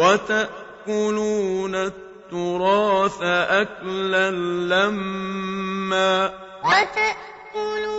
وَتَأْكُلُونَ التُّرَاثَ أَكْلًا لَّمًّا وَتَأْكُلُونَ